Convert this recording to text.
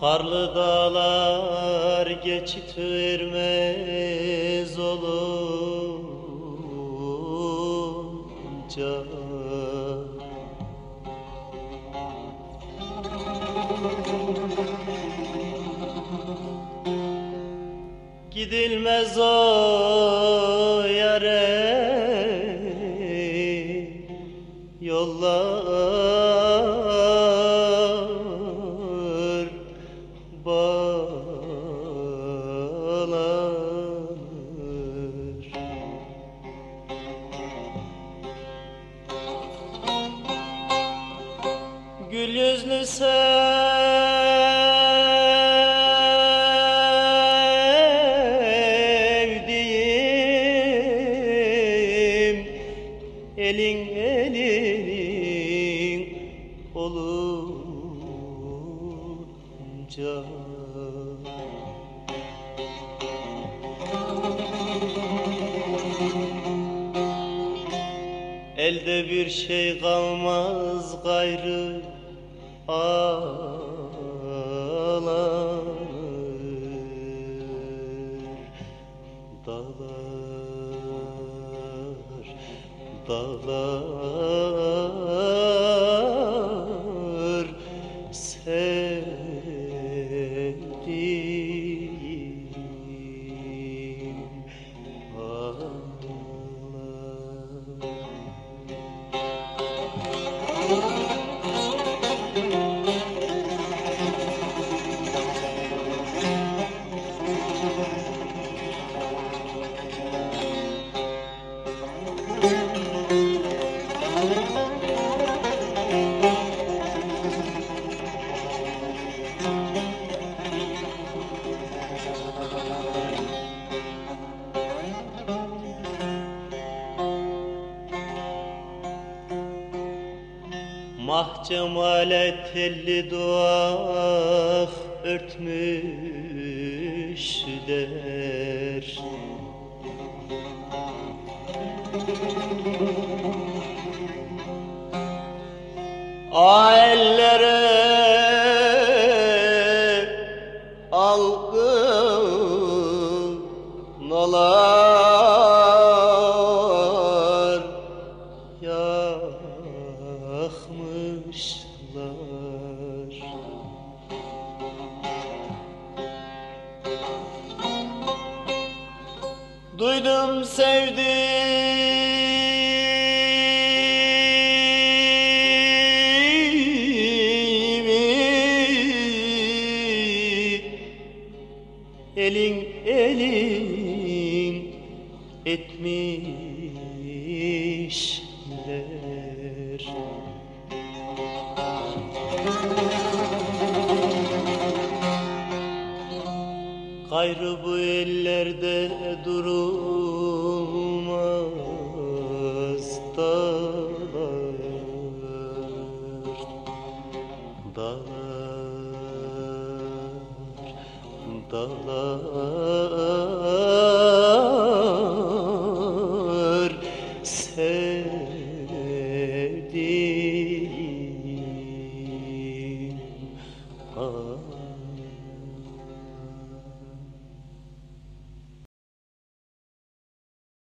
Karlı dağlar geçit vermez olunca. Gidilmez o yere Gül yüzlü sevdiğim Elin elin olunca. Elde bir şey kalmaz gayrı ağlanır Dağlar, dağlar Mahcemale telli duah örtmüş der Aellere Duydum sevdiğimi Elin elin etmişler. Ellerde durulmaz dağlar Dağlar, dağlar